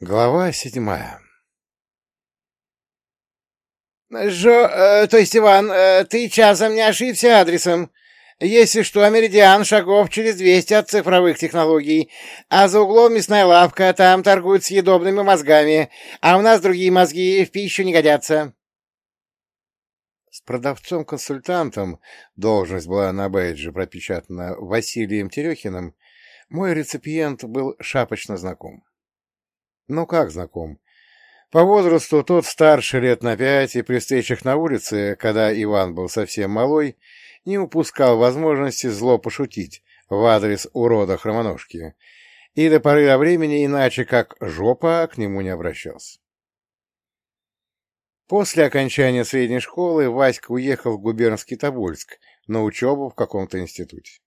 Глава седьмая «Жо... Э, то есть, Иван, э, ты часом не ошибся адресом. Если что, Меридиан шагов через двести от цифровых технологий, а за углом мясная лавка, там торгуют съедобными мозгами, а у нас другие мозги в пищу не годятся». С продавцом-консультантом, должность была на бейдже пропечатана Василием Терехиным, мой реципиент был шапочно знаком. Ну как знаком? По возрасту тот старше лет на пять, и при встречах на улице, когда Иван был совсем малой, не упускал возможности зло пошутить в адрес урода хромоножки, и до поры до времени иначе как жопа к нему не обращался. После окончания средней школы Васька уехал в губернский Тобольск на учебу в каком-то институте.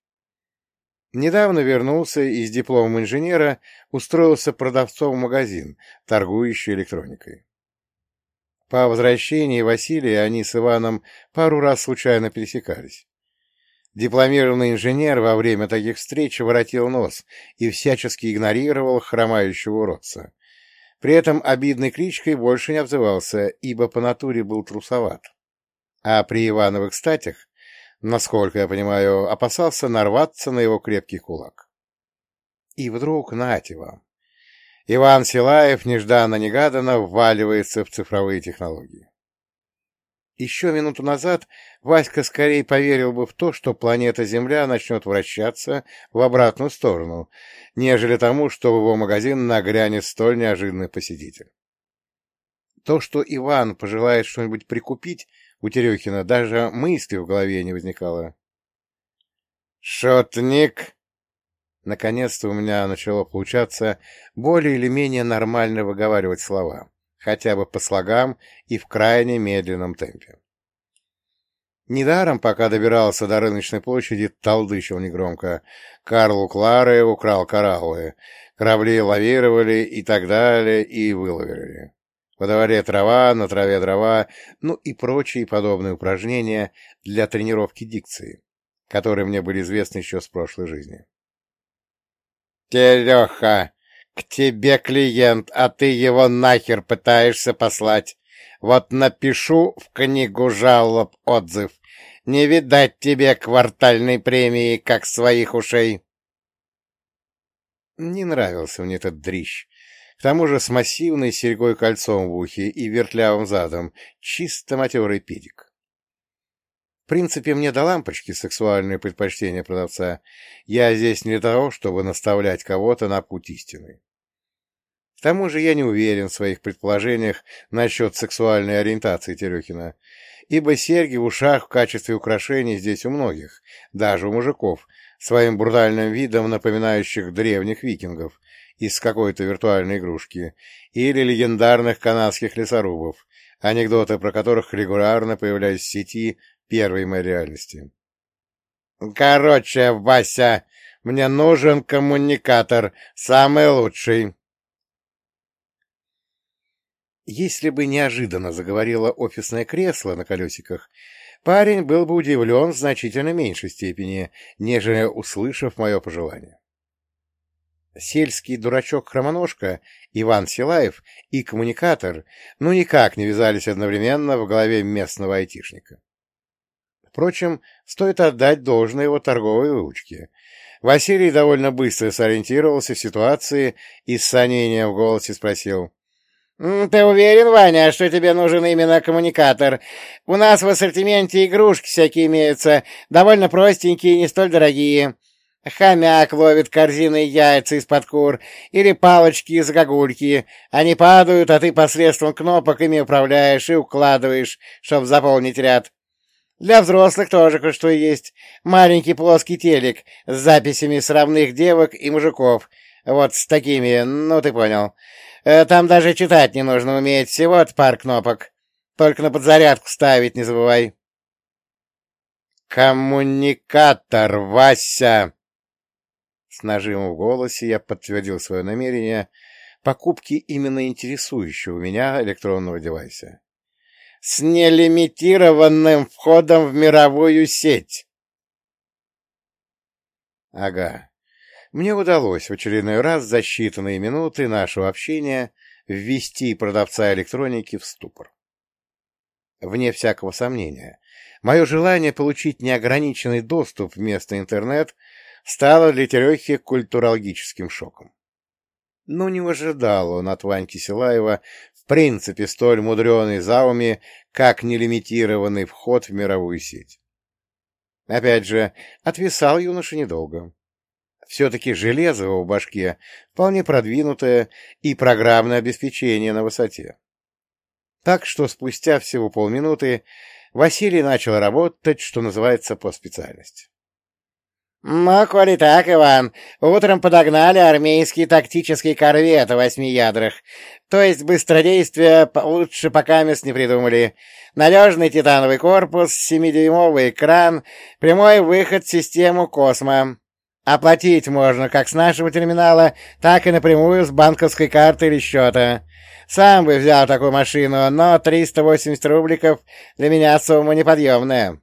Недавно вернулся и с дипломом инженера устроился продавцом в магазин, торгующий электроникой. По возвращении Василия они с Иваном пару раз случайно пересекались. Дипломированный инженер во время таких встреч воротил нос и всячески игнорировал хромающего уродца. При этом обидной кличкой больше не обзывался, ибо по натуре был трусоват. А при Ивановых статях насколько я понимаю, опасался нарваться на его крепкий кулак. И вдруг, нате вам, Иван Силаев нежданно-негаданно вваливается в цифровые технологии. Еще минуту назад Васька скорее поверил бы в то, что планета Земля начнет вращаться в обратную сторону, нежели тому, что в его магазин нагрянет столь неожиданный посетитель. То, что Иван пожелает что-нибудь прикупить, у Терехина даже мысли в голове не возникало. «Шотник!» Наконец-то у меня начало получаться более или менее нормально выговаривать слова, хотя бы по слогам и в крайне медленном темпе. Недаром, пока добирался до рыночной площади, толдычил негромко. Карл у Клары украл кораллы, корабли лавировали и так далее, и выловили. Во дворе трава, на траве дрова, ну и прочие подобные упражнения для тренировки дикции, которые мне были известны еще с прошлой жизни. «Тереха, к тебе клиент, а ты его нахер пытаешься послать. Вот напишу в книгу жалоб отзыв. Не видать тебе квартальной премии, как своих ушей». Не нравился мне этот дрищ, к тому же с массивной серьгой-кольцом в ухе и вертлявым задом, чисто матерый педик. В принципе, мне до лампочки сексуальные предпочтения продавца. Я здесь не для того, чтобы наставлять кого-то на путь истины. К тому же я не уверен в своих предположениях насчет сексуальной ориентации Терехина, ибо серьги в ушах в качестве украшений здесь у многих, даже у мужиков, своим брутальным видом напоминающих древних викингов, из какой-то виртуальной игрушки, или легендарных канадских лесорубов, анекдоты про которых регулярно появлялись в сети первой моей реальности. «Короче, Вася, мне нужен коммуникатор, самый лучший!» Если бы неожиданно заговорило офисное кресло на колесиках, парень был бы удивлен в значительно меньшей степени, нежели услышав мое пожелание сельский дурачок-хромоножка Иван Силаев и коммуникатор ну никак не вязались одновременно в голове местного айтишника. Впрочем, стоит отдать должное его торговой выучке. Василий довольно быстро сориентировался в ситуации и с сомнением в голосе спросил. — Ты уверен, Ваня, что тебе нужен именно коммуникатор? У нас в ассортименте игрушки всякие имеются, довольно простенькие и не столь дорогие. Хомяк ловит корзиной яйца из-под кур или палочки из гагульки. Они падают, а ты посредством кнопок ими управляешь и укладываешь, чтобы заполнить ряд. Для взрослых тоже кое-что есть. Маленький плоский телек с записями сравных девок и мужиков. Вот с такими, ну ты понял. Э, там даже читать не нужно уметь, всего-то пар кнопок. Только на подзарядку ставить не забывай. «Коммуникатор, Вася!» С нажимом в голосе я подтвердил свое намерение покупки именно интересующего меня электронного девайса. С нелимитированным входом в мировую сеть. Ага. Мне удалось в очередной раз за считанные минуты нашего общения ввести продавца электроники в ступор. Вне всякого сомнения, мое желание получить неограниченный доступ в местный интернет стало для Терехи культурологическим шоком. Но не ожидал он от Ваньки Силаева в принципе столь мудреный зауми, как нелимитированный вход в мировую сеть. Опять же, отвисал юноша недолго. Все-таки железо в башке вполне продвинутое и программное обеспечение на высоте. Так что спустя всего полминуты Василий начал работать, что называется, по специальности. «Ну, коли так, Иван, утром подогнали армейский тактический корвет в восьми ядрах. То есть быстродействие лучше пока мест не придумали. Надежный титановый корпус, семидюймовый экран, прямой выход в систему «Космо». Оплатить можно как с нашего терминала, так и напрямую с банковской карты или счета. Сам бы взял такую машину, но 380 рубликов для меня сумма неподъемная».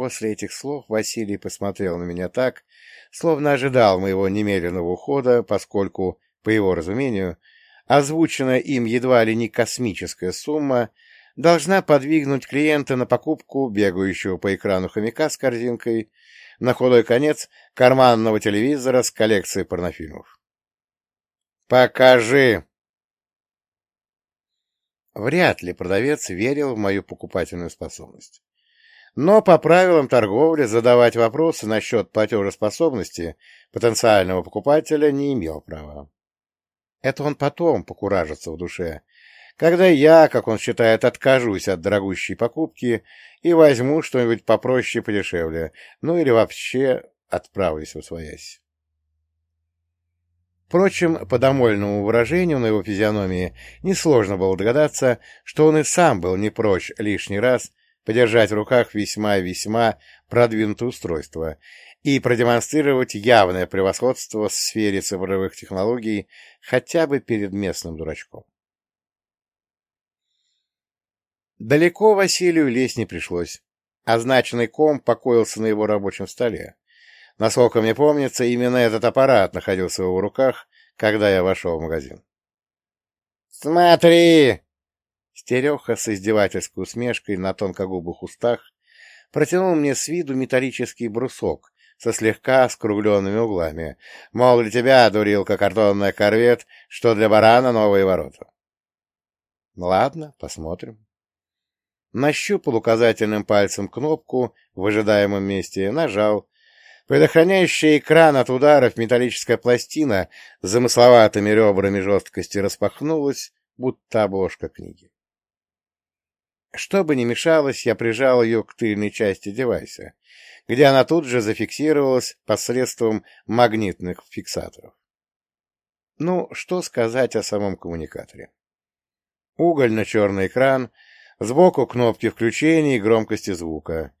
После этих слов Василий посмотрел на меня так, словно ожидал моего немедленного ухода, поскольку, по его разумению, озвученная им едва ли не космическая сумма должна подвигнуть клиента на покупку бегающего по экрану хомяка с корзинкой, на худой конец карманного телевизора с коллекцией порнофильмов. «Покажи!» Вряд ли продавец верил в мою покупательную способность. Но по правилам торговли задавать вопросы насчет платежеспособности потенциального покупателя не имел права. Это он потом покуражится в душе, когда я, как он считает, откажусь от дорогущей покупки и возьму что-нибудь попроще и подешевле, ну или вообще отправлюсь в своясь. Впрочем, по домольному выражению на его физиономии несложно было догадаться, что он и сам был не прочь лишний раз подержать в руках весьма-весьма продвинутое устройство и продемонстрировать явное превосходство в сфере цифровых технологий хотя бы перед местным дурачком. Далеко Василию лезть не пришлось. Означенный ком покоился на его рабочем столе. Насколько мне помнится, именно этот аппарат находился в его руках, когда я вошел в магазин. «Смотри!» Стереха с издевательской усмешкой на тонкогубых устах протянул мне с виду металлический брусок со слегка скругленными углами. Мол, для тебя, дурилка, картонная корвет, что для барана новые ворота. Ладно, посмотрим. Нащупал указательным пальцем кнопку в ожидаемом месте, нажал. Предохраняющая экран от ударов металлическая пластина с замысловатыми ребрами жесткости распахнулась, будто обложка книги. Чтобы не мешалось, я прижал ее к тыльной части девайса, где она тут же зафиксировалась посредством магнитных фиксаторов. Ну, что сказать о самом коммуникаторе? Угольно-черный экран, сбоку кнопки включения и громкости звука.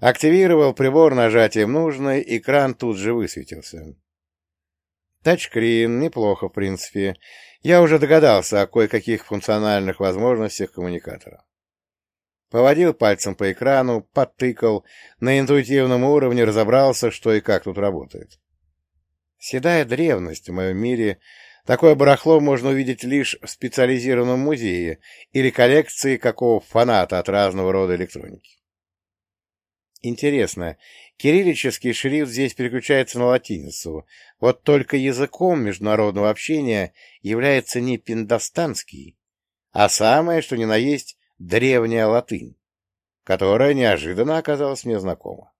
Активировал прибор нажатием нужной, экран тут же высветился. Тачскрин, неплохо, в принципе. Я уже догадался о кое-каких функциональных возможностях коммуникатора. Поводил пальцем по экрану, подтыкал, на интуитивном уровне разобрался, что и как тут работает. Седая древность в моем мире, такое барахло можно увидеть лишь в специализированном музее или коллекции какого фаната от разного рода электроники. Интересно, кириллический шрифт здесь переключается на латиницу, вот только языком международного общения является не пиндостанский, а самое, что ни на есть, древняя латынь, которая неожиданно оказалась мне знакома.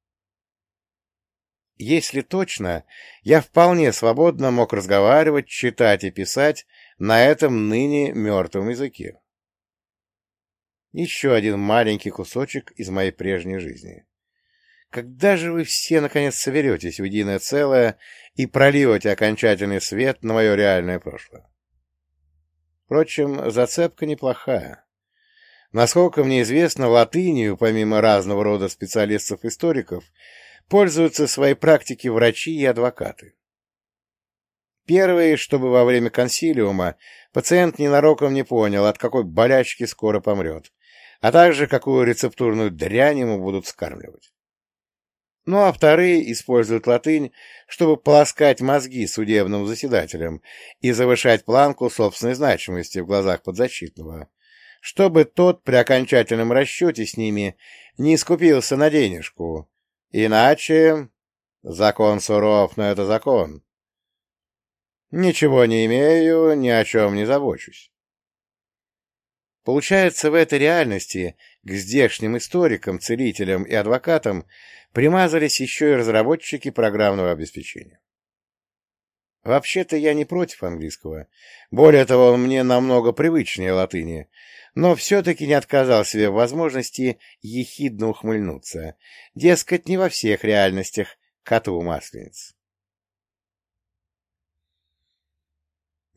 Если точно, я вполне свободно мог разговаривать, читать и писать на этом ныне мертвом языке. Еще один маленький кусочек из моей прежней жизни. Когда же вы все, наконец, соберетесь в единое целое и проливете окончательный свет на мое реальное прошлое? Впрочем, зацепка неплохая. Насколько мне известно, латынью, помимо разного рода специалистов-историков, пользуются в своей практике врачи и адвокаты. Первые, чтобы во время консилиума пациент ненароком не понял, от какой болячки скоро помрет, а также какую рецептурную дрянь ему будут скармливать. Ну а вторые используют латынь, чтобы полоскать мозги судебным заседателям и завышать планку собственной значимости в глазах подзащитного, чтобы тот при окончательном расчете с ними не скупился на денежку. Иначе закон суров, но это закон. Ничего не имею, ни о чем не забочусь. Получается, в этой реальности к здешним историкам, целителям и адвокатам примазались еще и разработчики программного обеспечения. Вообще-то я не против английского. Более того, он мне намного привычнее латыни, но все-таки не отказал себе в возможности ехидно ухмыльнуться. Дескать, не во всех реальностях коту маслениц.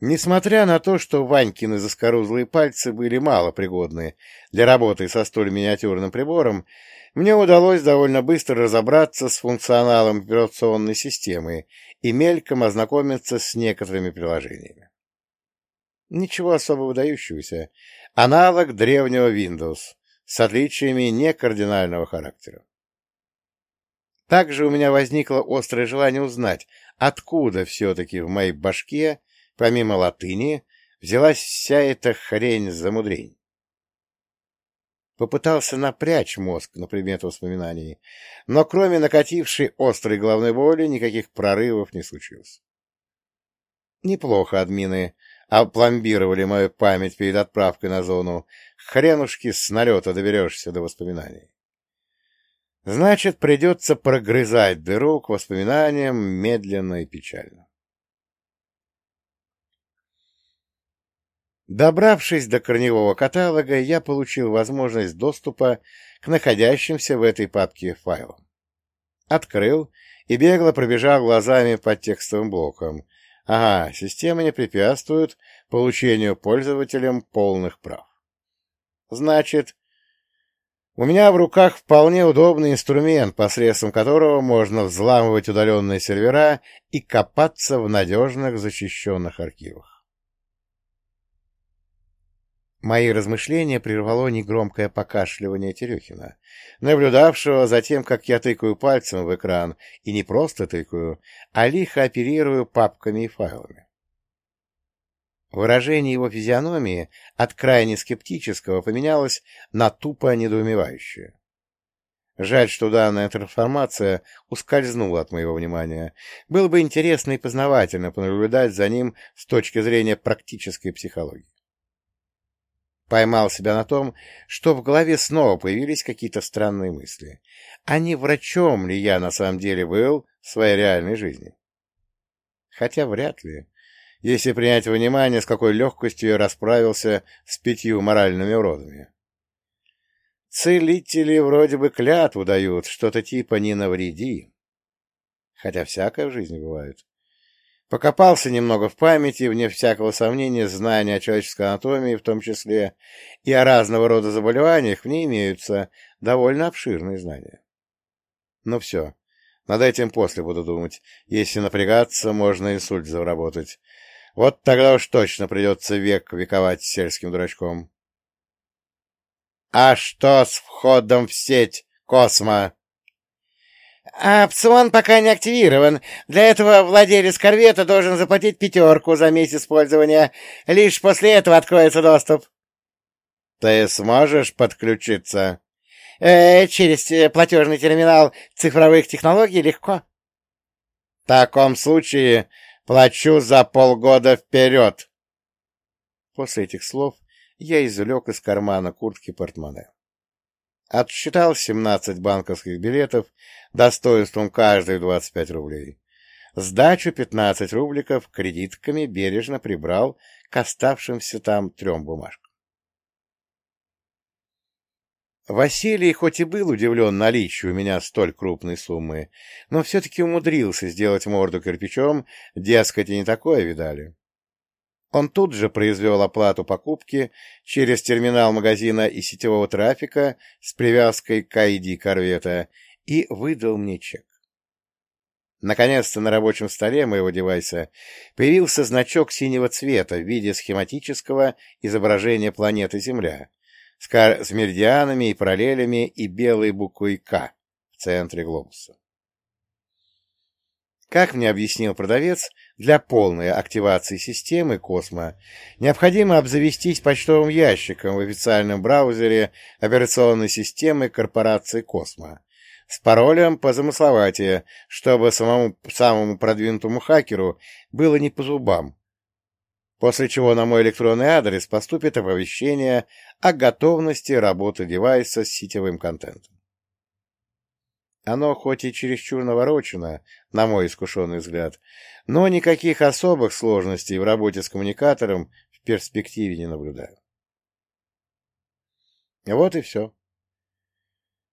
Несмотря на то, что Ванькины заскорузлые пальцы были мало пригодны для работы со столь миниатюрным прибором, мне удалось довольно быстро разобраться с функционалом операционной системы и мельком ознакомиться с некоторыми приложениями. Ничего особо выдающегося. Аналог древнего Windows с отличиями некардинального характера. Также у меня возникло острое желание узнать, откуда все-таки в моей башке, помимо латыни, взялась вся эта хрень-замудрень. Попытался напрячь мозг на предмет воспоминаний, но кроме накатившей острой головной боли никаких прорывов не случилось. Неплохо админы опломбировали мою память перед отправкой на зону. Хренушки с налета доберешься до воспоминаний. Значит, придется прогрызать дыру к воспоминаниям медленно и печально. Добравшись до корневого каталога, я получил возможность доступа к находящимся в этой папке файлам. Открыл и бегло пробежал глазами по текстовым блокам. Ага, система не препятствует получению пользователям полных прав. Значит, у меня в руках вполне удобный инструмент, посредством которого можно взламывать удаленные сервера и копаться в надежных защищенных архивах. Мои размышления прервало негромкое покашливание Терехина, наблюдавшего за тем, как я тыкаю пальцем в экран, и не просто тыкаю, а лихо оперирую папками и файлами. Выражение его физиономии от крайне скептического поменялось на тупо недоумевающее. Жаль, что данная трансформация ускользнула от моего внимания. Было бы интересно и познавательно понаблюдать за ним с точки зрения практической психологии. Поймал себя на том, что в голове снова появились какие-то странные мысли. А не врачом ли я на самом деле был в своей реальной жизни? Хотя вряд ли, если принять во внимание, с какой легкостью я расправился с пятью моральными уродами. Целители вроде бы клятву дают, что-то типа «не навреди». Хотя всякое в жизни бывает. Покопался немного в памяти, вне всякого сомнения, знания о человеческой анатомии в том числе, и о разного рода заболеваниях в ней имеются довольно обширные знания. Ну все, над этим после буду думать. Если напрягаться, можно инсульт заработать. Вот тогда уж точно придется век вековать сельским дурачком. — А что с входом в сеть, Космо? А опцион пока не активирован. Для этого владелец корвета должен заплатить пятерку за месяц пользования. Лишь после этого откроется доступ. Ты сможешь подключиться? Э, через э, платежный терминал цифровых технологий легко. В таком случае плачу за полгода вперед. После этих слов я извлек из кармана куртки портмоне. Отсчитал 17 банковских билетов достоинством каждой 25 рублей. Сдачу 15 рубликов кредитками бережно прибрал к оставшимся там трем бумажкам. Василий хоть и был удивлен наличию у меня столь крупной суммы, но все-таки умудрился сделать морду кирпичом, дескать, и не такое видали. Он тут же произвел оплату покупки через терминал магазина и сетевого трафика с привязкой к ID корвета и выдал мне чек. Наконец-то на рабочем столе моего девайса появился значок синего цвета в виде схематического изображения планеты Земля с меридианами и параллелями и белой буквой «К» в центре глобуса. Как мне объяснил продавец, для полной активации системы Космо необходимо обзавестись почтовым ящиком в официальном браузере операционной системы корпорации Космо с паролем позамысловатее, чтобы самому, самому продвинутому хакеру было не по зубам, после чего на мой электронный адрес поступит оповещение о готовности работы девайса с сетевым контентом. Оно хоть и чересчур наворочено, на мой искушенный взгляд, но никаких особых сложностей в работе с коммуникатором в перспективе не наблюдаю. Вот и все.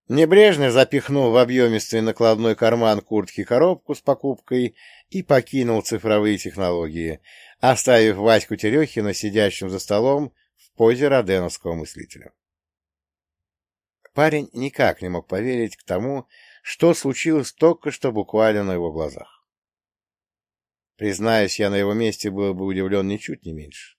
Небрежно запихнул в объемистый накладной карман куртки коробку с покупкой и покинул цифровые технологии, оставив Ваську Терехина сидящим за столом в позе роденовского мыслителя. Парень никак не мог поверить к тому, что случилось только что буквально на его глазах. Признаюсь, я на его месте был бы удивлен ничуть не меньше.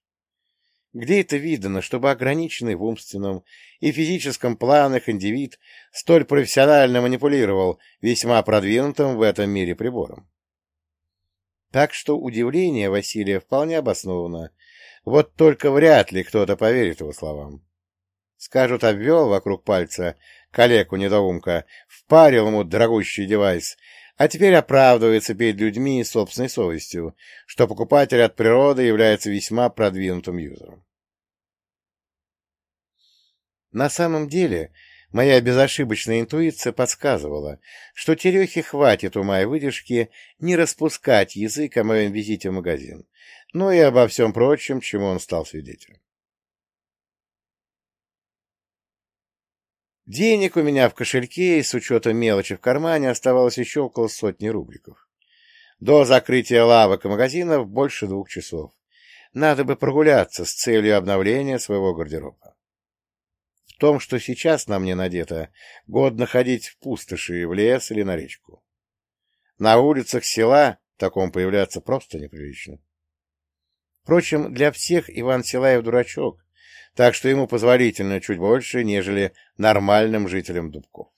Где это видано, чтобы ограниченный в умственном и физическом планах индивид столь профессионально манипулировал весьма продвинутым в этом мире прибором? Так что удивление Василия вполне обосновано. Вот только вряд ли кто-то поверит его словам. Скажут, обвел вокруг пальца калеку-недоумка, впарил ему дорогущий девайс, а теперь оправдывается перед людьми и собственной совестью, что покупатель от природы является весьма продвинутым юзером. На самом деле, моя безошибочная интуиция подсказывала, что Терехе хватит ума и выдержки не распускать язык о моем визите в магазин, но и обо всем прочем, чему он стал свидетелем. Денег у меня в кошельке и с учетом мелочи в кармане оставалось еще около сотни рубликов. До закрытия лавок и магазинов больше двух часов. Надо бы прогуляться с целью обновления своего гардероба. В том, что сейчас на мне надето, годно ходить в пустоши, в лес или на речку. На улицах села таком появляться просто неприлично. Впрочем, для всех Иван Силаев дурачок, так что ему позволительно чуть больше, нежели нормальным жителям Дубков.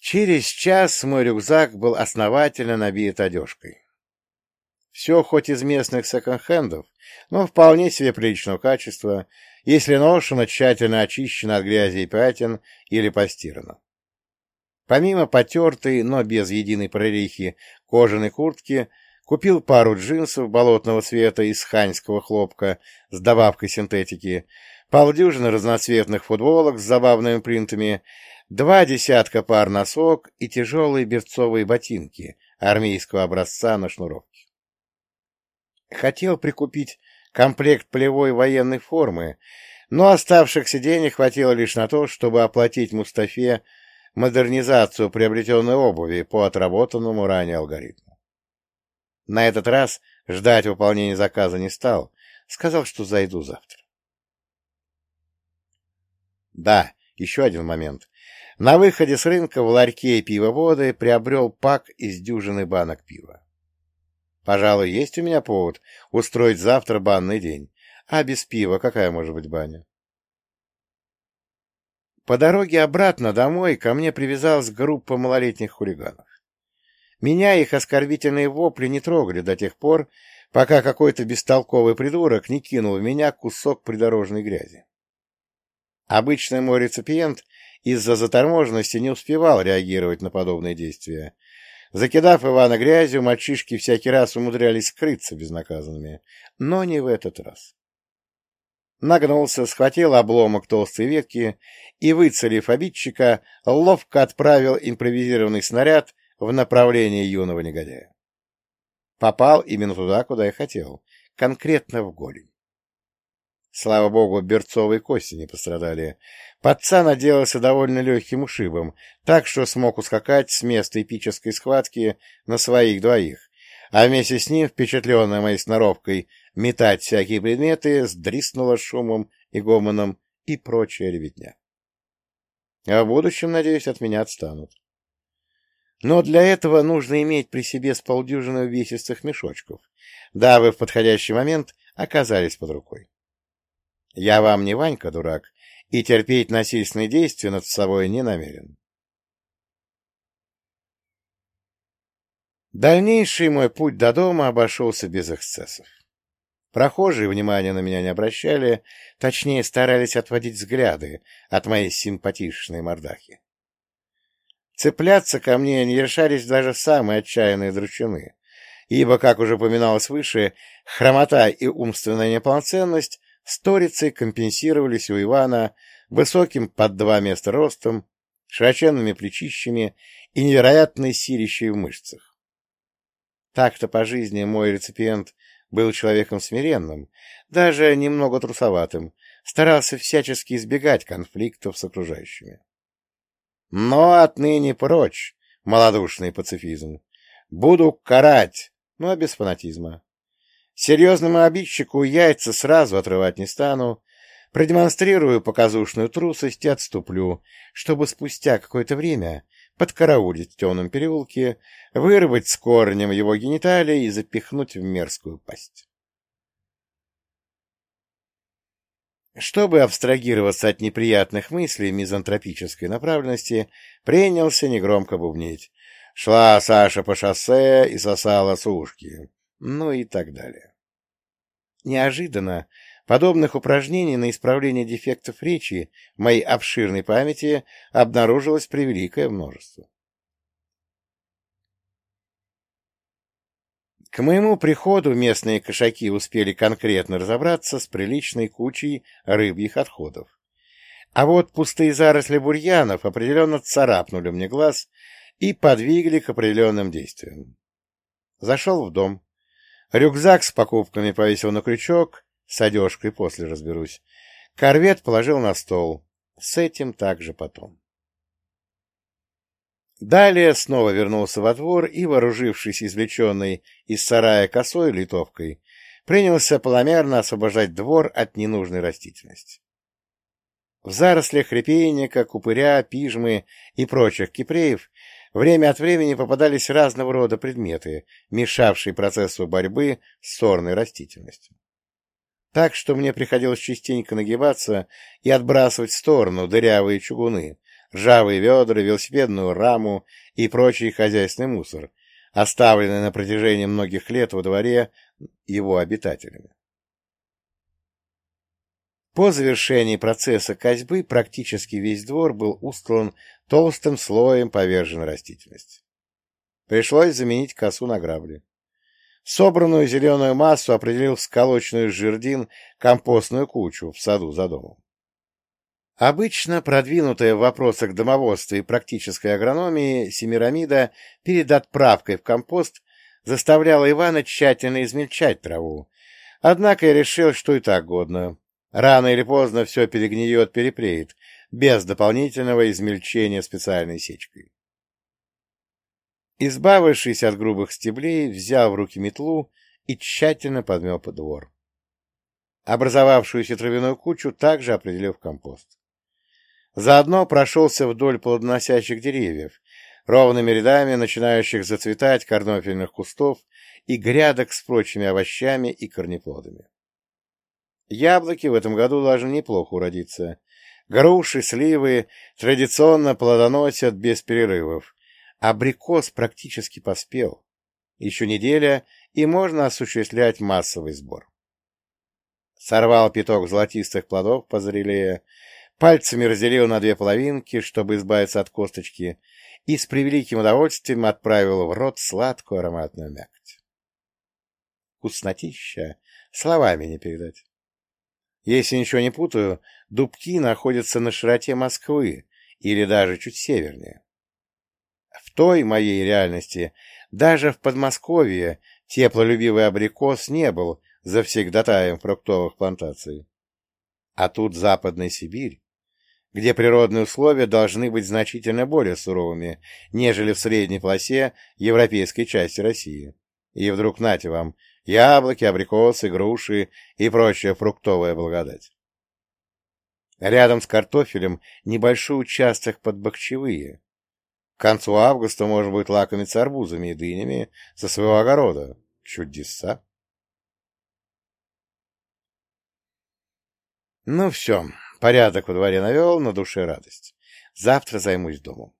Через час мой рюкзак был основательно набит одежкой. Все хоть из местных секонд-хендов, но вполне себе приличного качества, если ношено тщательно очищено от грязи и пятен или постирано. Помимо потертой, но без единой прорехи кожаной куртки, Купил пару джинсов болотного цвета из ханьского хлопка с добавкой синтетики, полдюжины разноцветных футболок с забавными принтами, два десятка пар носок и тяжелые берцовые ботинки армейского образца на шнуровке. Хотел прикупить комплект полевой военной формы, но оставшихся денег хватило лишь на то, чтобы оплатить Мустафе модернизацию приобретенной обуви по отработанному ранее алгоритму. На этот раз ждать выполнения заказа не стал, сказал, что зайду завтра. Да, еще один момент. На выходе с рынка в ларьке пивоводы приобрел пак из дюжины банок пива. Пожалуй, есть у меня повод устроить завтра банный день. А без пива какая может быть баня? По дороге обратно домой ко мне привязалась группа малолетних хулиганов. Меня их оскорбительные вопли не трогали до тех пор, пока какой-то бестолковый придурок не кинул в меня кусок придорожной грязи. Обычный мой реципиент из-за заторможенности не успевал реагировать на подобные действия. Закидав Ивана грязью, мальчишки всякий раз умудрялись скрыться безнаказанными, но не в этот раз. Нагнулся, схватил обломок толстой ветки и, выцелив обидчика, ловко отправил импровизированный снаряд в направлении юного негодяя. Попал именно туда, куда я хотел, конкретно в голень. Слава богу, берцовые кости не пострадали. Пацан отделался довольно легким ушибом, так что смог ускакать с места эпической схватки на своих двоих, а вместе с ним, впечатленная моей сноровкой, метать всякие предметы, сдриснула шумом и гомоном и прочая ребятня. А в будущем, надеюсь, от меня отстанут. Но для этого нужно иметь при себе с полдюжины увесистых мешочков, дабы в подходящий момент оказались под рукой. Я вам не Ванька, дурак, и терпеть насильственные действия над собой не намерен. Дальнейший мой путь до дома обошелся без эксцессов. Прохожие внимания на меня не обращали, точнее старались отводить взгляды от моей симпатичной мордахи. Цепляться ко мне не решались даже самые отчаянные дручуны, ибо, как уже упоминалось выше, хромота и умственная неполноценность сторицей компенсировались у Ивана высоким под два места ростом, широченными плечищами и невероятной силищей в мышцах. Так-то по жизни мой реципиент был человеком смиренным, даже немного трусоватым, старался всячески избегать конфликтов с окружающими. Но отныне прочь малодушный пацифизм. Буду карать, но без фанатизма. Серьезному обидчику яйца сразу отрывать не стану, продемонстрирую показушную трусость и отступлю, чтобы спустя какое-то время подкараулить в темном переулке, вырвать с корнем его гениталии и запихнуть в мерзкую пасть. Чтобы абстрагироваться от неприятных мыслей мизантропической направленности, принялся негромко бубнить. Шла Саша по шоссе и сосала сушки. Ну и так далее. Неожиданно подобных упражнений на исправление дефектов речи в моей обширной памяти обнаружилось превеликое множество. К моему приходу местные кошаки успели конкретно разобраться с приличной кучей рыбьих отходов. А вот пустые заросли бурьянов определенно царапнули мне глаз и подвигли к определенным действиям. Зашел в дом. Рюкзак с покупками повесил на крючок, с одежкой после разберусь. Корвет положил на стол. С этим также потом. Далее снова вернулся во двор и, вооружившись извлеченной из сарая косой литовкой, принялся поломерно освобождать двор от ненужной растительности. В зарослях репейника, купыря, пижмы и прочих кипреев время от времени попадались разного рода предметы, мешавшие процессу борьбы с сорной растительностью. Так что мне приходилось частенько нагибаться и отбрасывать в сторону дырявые чугуны, ржавые ведра, велосипедную раму и прочий хозяйственный мусор, оставленный на протяжении многих лет во дворе его обитателями. По завершении процесса козьбы практически весь двор был устлан толстым слоем поверженной растительности. Пришлось заменить косу на грабли. Собранную зеленую массу определил сколоченную жердин компостную кучу в саду за домом. Обычно продвинутая в вопросах домоводства и практической агрономии Семирамида перед отправкой в компост заставляла Ивана тщательно измельчать траву. Однако я решил, что и так годно. Рано или поздно все перегниет, перепреет, без дополнительного измельчения специальной сечкой. Избавившись от грубых стеблей, взял в руки метлу и тщательно подмел под двор. Образовавшуюся травяную кучу также определил в компост. Заодно прошелся вдоль плодоносящих деревьев, ровными рядами начинающих зацветать картофельных кустов и грядок с прочими овощами и корнеплодами. Яблоки в этом году должны неплохо уродиться. Груши, сливы традиционно плодоносят без перерывов. Абрикос практически поспел. Еще неделя, и можно осуществлять массовый сбор. Сорвал пяток золотистых плодов позрелее, пальцами разделил на две половинки, чтобы избавиться от косточки, и с превеликим удовольствием отправил в рот сладкую ароматную мякоть. Вкуснотища словами не передать. Если ничего не путаю, дубки находятся на широте Москвы или даже чуть севернее. В той моей реальности даже в Подмосковье теплолюбивый абрикос не был завсегдатаем фруктовых плантаций. А тут Западная Сибирь, где природные условия должны быть значительно более суровыми, нежели в средней полосе европейской части России. И вдруг, нате вам, яблоки, абрикосы, груши и прочая фруктовая благодать. Рядом с картофелем небольшой участок под бахчевые. К концу августа можно будет лакомиться арбузами и дынями со своего огорода. Чудеса! Ну все, Порядок во дворе навел, на душе радость. Завтра займусь домом.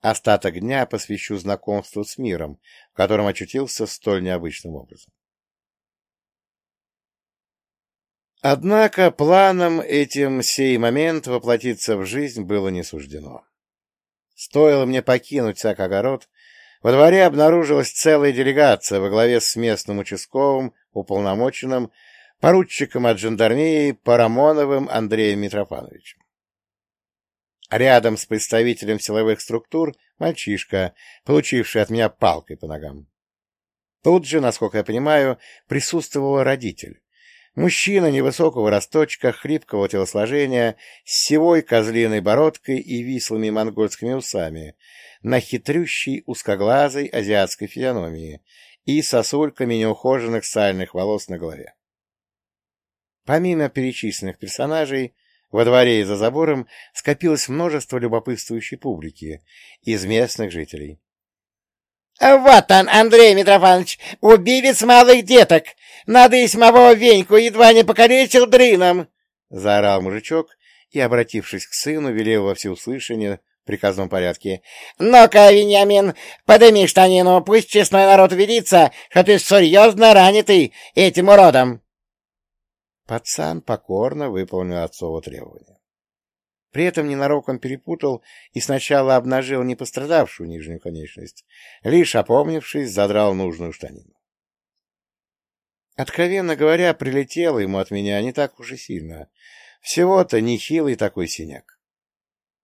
Остаток дня посвящу знакомству с миром, в котором очутился столь необычным образом. Однако планом этим сей момент воплотиться в жизнь было не суждено. Стоило мне покинуть всяк огород, во дворе обнаружилась целая делегация во главе с местным участковым, уполномоченным, поручиком от жандармерии Парамоновым Андреем Митрофановичем. Рядом с представителем силовых структур мальчишка, получивший от меня палкой по ногам. Тут же, насколько я понимаю, присутствовал родитель. Мужчина невысокого росточка, хрипкого телосложения, с сивой козлиной бородкой и вислыми монгольскими усами, на хитрющей узкоглазой азиатской физиономии и сосульками неухоженных сальных волос на голове. Помимо перечисленных персонажей, во дворе и за забором скопилось множество любопытствующей публики из местных жителей. — Вот он, Андрей Митрофанович, убивец малых деток! Надо и самого Веньку едва не покалечил дрыном! — заорал мужичок и, обратившись к сыну, велел во всеуслышание в приказном порядке. — Ну-ка, Вениамин, подыми штанину, пусть честной народ убедится, что ты серьезно ранитый этим уродом! Пацан покорно выполнил отцово требование. При этом ненароком перепутал и сначала обнажил не пострадавшую нижнюю конечность, лишь опомнившись, задрал нужную штанину. Откровенно говоря, прилетело ему от меня не так уж и сильно. Всего-то нехилый такой синяк.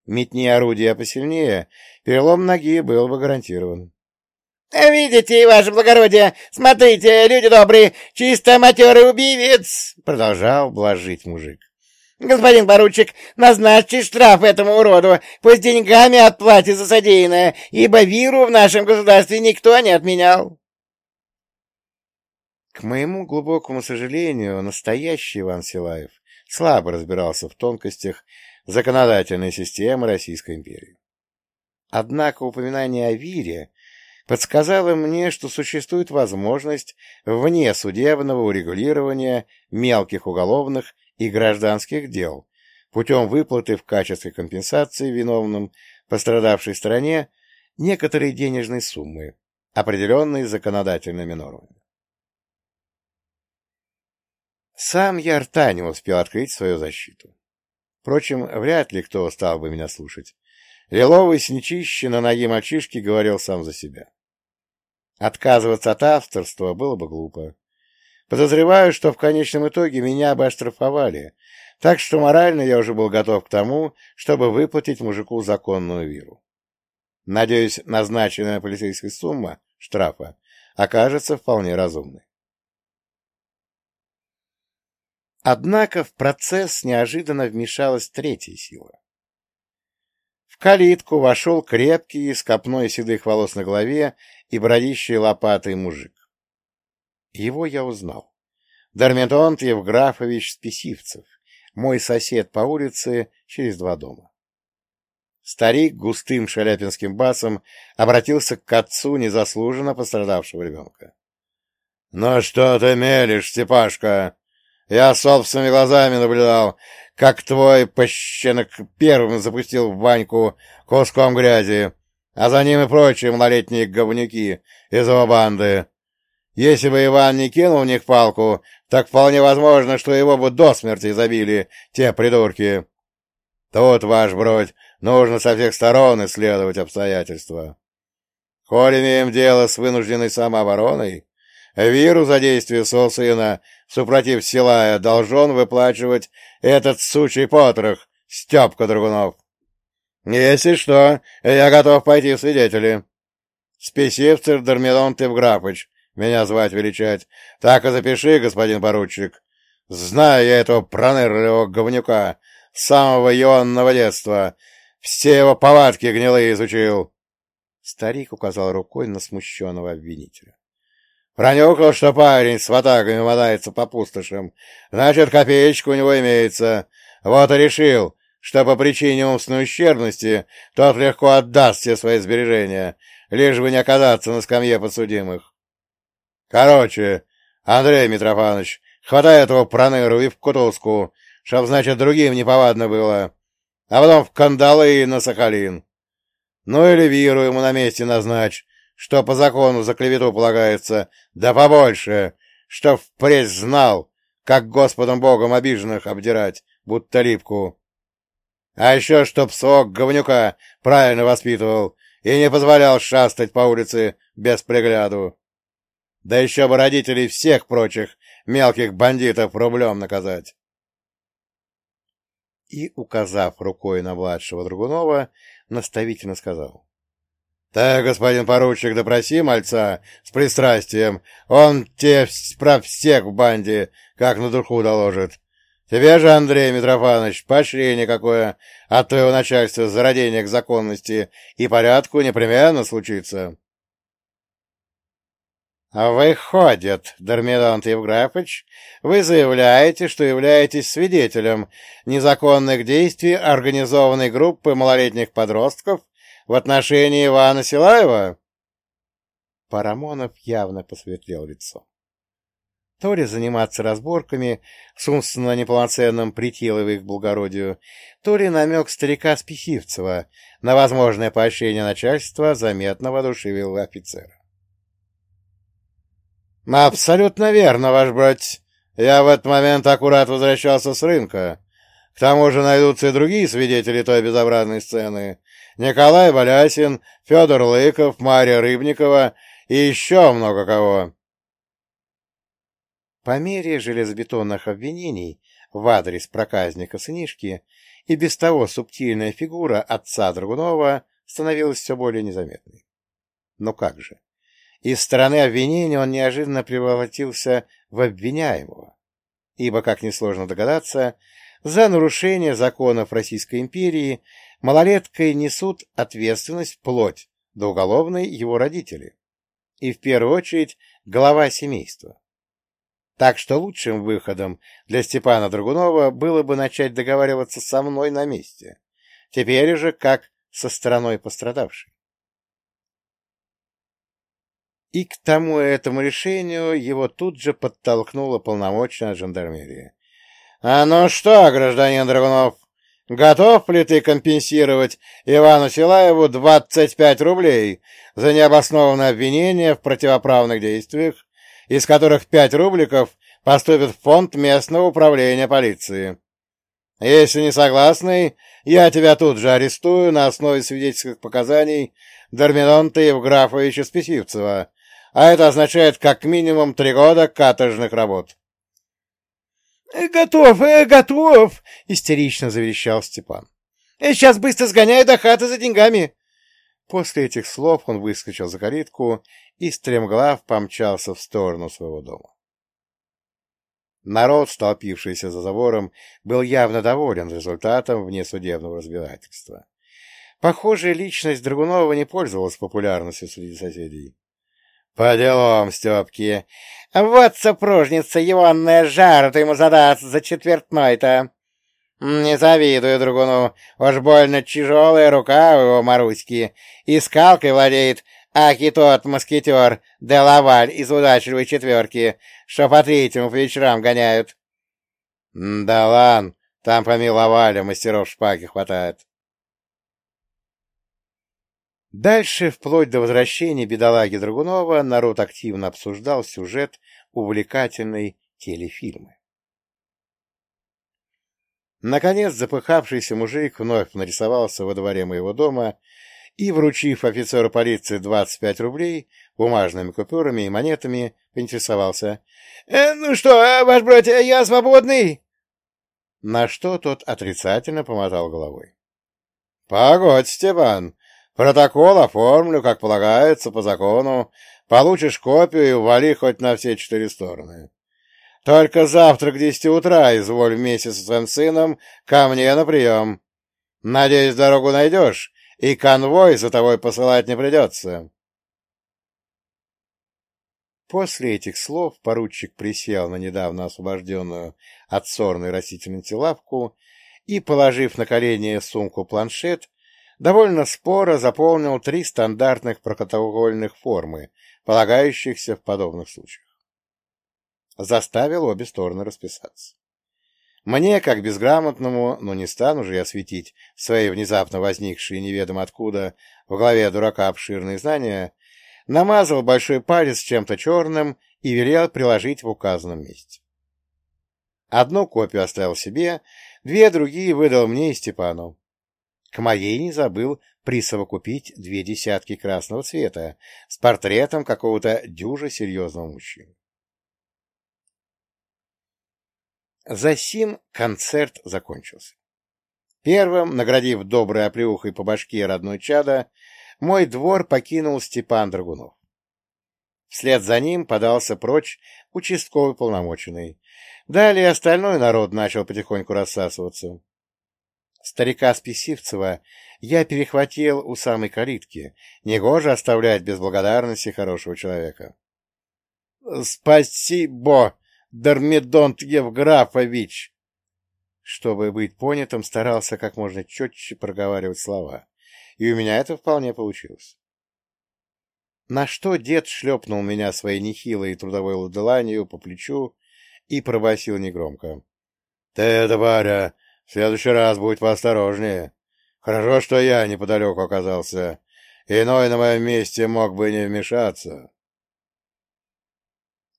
Метни орудия посильнее, перелом ноги был бы гарантирован. «Видите, ваше благородие, смотрите, люди добрые, чисто матерый убивец!» — продолжал блажить мужик. «Господин поручик, назначьте штраф этому уроду, пусть деньгами отплатит за содеянное, ибо виру в нашем государстве никто не отменял». К моему глубокому сожалению, настоящий Иван Силаев слабо разбирался в тонкостях законодательной системы Российской империи. Однако упоминание о вире подсказало мне, что существует возможность вне судебного урегулирования мелких уголовных и гражданских дел путем выплаты в качестве компенсации виновным пострадавшей стороне некоторой денежной суммы, определенной законодательными нормами. Сам я рта не успел открыть свою защиту. Впрочем, вряд ли кто стал бы меня слушать. Лиловый сничище на ноге мальчишки говорил сам за себя. Отказываться от авторства было бы глупо. Подозреваю, что в конечном итоге меня бы оштрафовали, так что морально я уже был готов к тому, чтобы выплатить мужику законную виру. Надеюсь, назначенная полицейская сумма штрафа окажется вполне разумной. Однако в процесс неожиданно вмешалась третья сила. В калитку вошел крепкий, с копной седых волос на голове и бродящий лопатой мужик. Его я узнал. Дарментонт Евграфович Списивцев, мой сосед по улице через два дома. Старик густым шаляпинским басом обратился к отцу незаслуженно пострадавшего ребенка. — Ну что ты мелешь, Степашка? Я собственными глазами наблюдал, как твой пощенок первым запустил в баньку куском грязи, а за ним и прочие малолетние говнюки из его банды. Если бы Иван не кинул в них палку, так вполне возможно, что его бы до смерти забили те придурки. Тут, ваш бродь, нужно со всех сторон исследовать обстоятельства. Коль имеем дело с вынужденной самообороной, Виру за действие сына, супротив Силая, должен выплачивать этот сучий потрох, Степка Драгунов. Если что, я готов пойти в свидетели. Спесивцев Дормидон Евграфыч, меня звать величать. Так и запиши, господин поручик. Знаю я этого пронырливого говнюка самого ионного детства. Все его повадки гнилые изучил. Старик указал рукой на смущенного обвинителя. Пронюхал, что парень с ватагами мотается по пустошам. Значит, копеечка у него имеется. Вот и решил, что по причине умственной ущербности тот легко отдаст все свои сбережения, лишь бы не оказаться на скамье подсудимых. Короче, Андрей Митрофанович, хватай этого проныру и в кутузку, чтоб, значит, другим неповадно было, а потом в кандалы и на Сахалин. Ну или виру ему на месте назначь, что по закону за клевету полагается, да побольше, чтоб впредь знал, как Господом Богом обиженных обдирать, будто липку. А еще чтоб сок говнюка правильно воспитывал и не позволял шастать по улице без пригляду. Да еще бы родителей всех прочих мелких бандитов рублем наказать. И, указав рукой на младшего Драгунова, наставительно сказал. — Так, господин поручик, допроси мальца с пристрастием. Он тебе про всех в банде, как на духу доложит. Тебе же, Андрей Митрофанович, поощрение какое от твоего начальства за родение к законности и порядку непременно случится. «Выходит, Дормидонт Евграфович, вы заявляете, что являетесь свидетелем незаконных действий организованной группы малолетних подростков в отношении Ивана Силаева?» Парамонов явно посветлел лицо. То ли заниматься разборками с умственно неполноценным притиловым их благородию, то ли намек старика Списивцева на возможное поощрение начальства заметно воодушевил офицера. «Абсолютно верно, ваш брать. Я в этот момент аккурат возвращался с рынка. К тому же найдутся и другие свидетели той безобразной сцены. Николай Балясин, Федор Лыков, Мария Рыбникова и еще много кого». По мере железобетонных обвинений в адрес проказника сынишки и без того субтильная фигура отца Драгунова становилась все более незаметной. Но как же? Из стороны обвинения он неожиданно превратился в обвиняемого, ибо, как несложно догадаться, за нарушение законов Российской империи малолеткой несут ответственность вплоть до уголовной его родители, и в первую очередь глава семейства. Так что лучшим выходом для Степана Драгунова было бы начать договариваться со мной на месте, теперь уже как со стороной пострадавшей. И к тому этому решению его тут же подтолкнула полномочная жандармерия. — А ну что, гражданин Драгунов, готов ли ты компенсировать Ивану Силаеву 25 рублей за необоснованное обвинение в противоправных действиях из которых пять рубликов поступит в фонд местного управления полиции. Если не согласный, я тебя тут же арестую на основе свидетельских показаний Дорминонта Евграфовича Списивцева, а это означает как минимум три года каторжных работ. «Э, — Готов, э, готов! — истерично заверещал Степан. «Э, — Сейчас быстро сгоняй до хаты за деньгами. После этих слов он выскочил за калитку и стремглав помчался в сторону своего дома. Народ, столпившийся за забором, был явно доволен результатом внесудебного разбирательства. Похоже, личность Драгунова не пользовалась популярностью среди соседей. — По делам, Степки. Вот супружница егонная жара-то ему задаться за четвертной-то. Не завидую Драгуну, уж больно тяжелая рука у его Маруськи, и скалкой владеет, аки тот москитер де Лаваль из удачливой четверки, что по третьему по вечерам гоняют. — Да ладно, там помимо Лаваля мастеров шпаги хватает. Дальше, вплоть до возвращения бедолаги Драгунова, народ активно обсуждал сюжет увлекательной телефильмы. Наконец запыхавшийся мужик вновь нарисовался во дворе моего дома и, вручив офицеру полиции 25 рублей бумажными купюрами и монетами, поинтересовался. «Э, — Ну что, э, ваш братья, я свободный? На что тот отрицательно помотал головой. — Погодь, Степан, протокол оформлю, как полагается, по закону. Получишь копию и вали хоть на все четыре стороны. Только завтра к десяти утра изволь вместе со своим сыном ко мне на прием. Надеюсь, дорогу найдешь, и конвой за тобой посылать не придется. После этих слов поручик присел на недавно освобожденную от сорной растительности лавку и, положив на колени сумку-планшет, довольно споро заполнил три стандартных протокольных формы, полагающихся в подобных случаях заставил обе стороны расписаться. Мне, как безграмотному, но не стану же я светить свои внезапно возникшие неведомо откуда в голове дурака обширные знания, намазал большой палец чем-то черным и велел приложить в указанном месте. Одну копию оставил себе, две другие выдал мне и Степану. К моей не забыл присовокупить две десятки красного цвета с портретом какого-то дюжа серьезного мужчины. Засим концерт закончился. Первым, наградив доброй оплеухой по башке родной чада, мой двор покинул Степан Драгунов. Вслед за ним подался прочь участковый полномоченный. Далее остальной народ начал потихоньку рассасываться. Старика Списивцева я перехватил у самой калитки. Негоже оставлять без благодарности хорошего человека. — Спасибо! Дормидонт Евграфович!» Чтобы быть понятым, старался как можно четче проговаривать слова, и у меня это вполне получилось. На что дед шлепнул меня своей нехилой трудовой ладеланью по плечу и пробасил негромко. — Ты, Варя, в следующий раз будь поосторожнее. Хорошо, что я неподалеку оказался. Иной на моем месте мог бы не вмешаться.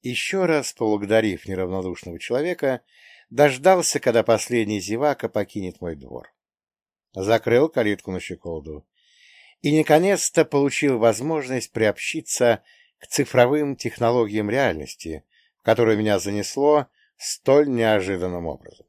Еще раз поблагодарив неравнодушного человека, дождался, когда последний зевака покинет мой двор. Закрыл калитку на щеколду. И, наконец-то, получил возможность приобщиться к цифровым технологиям реальности, в которую меня занесло столь неожиданным образом.